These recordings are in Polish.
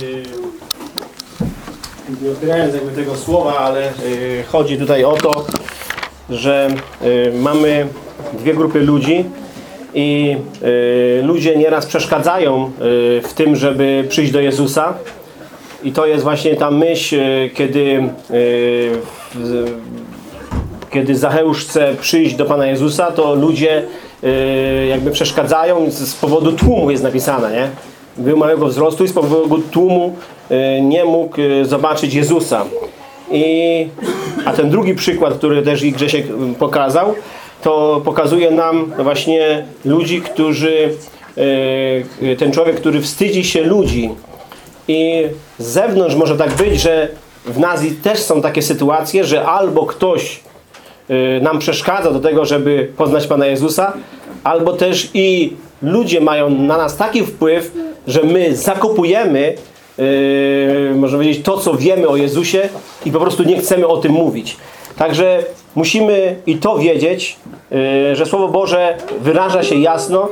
Yy, Nie odbierając jakby tego słowa, ale yy, chodzi tutaj o to, że yy, mamy dwie grupy ludzi i ludzie nieraz przeszkadzają w tym, żeby przyjść do Jezusa. I to jest właśnie ta myśl, kiedy kiedy Zacheusz chce przyjść do Pana Jezusa, to ludzie jakby przeszkadzają z powodu tłumu jest napisane, nie? Był małego wzrostu i z powodu tłumu y, nie mógł y, zobaczyć Jezusa. I, a ten drugi przykład, który też i Grzesiek pokazał, to pokazuje nam właśnie ludzi, którzy y, ten człowiek, który wstydzi się ludzi i z zewnątrz może tak być, że w nas też są takie sytuacje, że albo ktoś nam przeszkadza do tego, żeby poznać Pana Jezusa, albo też i ludzie mają na nas taki wpływ, że my zakopujemy yy, można powiedzieć to, co wiemy o Jezusie i po prostu nie chcemy o tym mówić. Także musimy i to wiedzieć, yy, że Słowo Boże wyraża się jasno,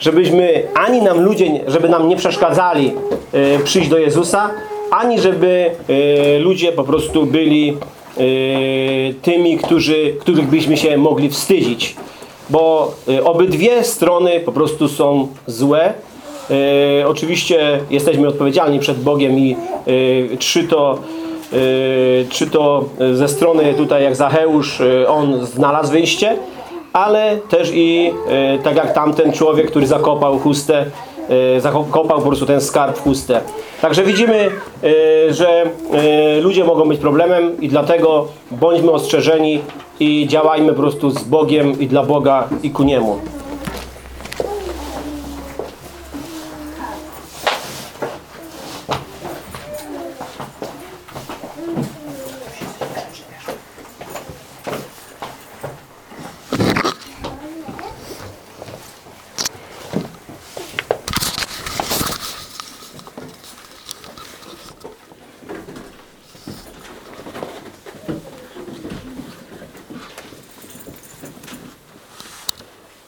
żebyśmy ani nam ludzie, żeby nam nie przeszkadzali yy, przyjść do Jezusa, ani żeby yy, ludzie po prostu byli yy, tymi, którzy, których byśmy się mogli wstydzić. Bo y, obydwie strony po prostu są złe. Y, oczywiście jesteśmy odpowiedzialni przed Bogiem i czy to y, czy to ze strony tutaj jak Zacheusz on znalazł wyjście, ale też i tak jak tamten człowiek, który zakopał chustę, zakopał po prostu ten skarb w chustę. Także widzimy, y, że y, ludzie mogą być problemem i dlatego bądźmy ostrzeżeni i działajmy po prostu z Bogiem i dla Boga i ku Niemu.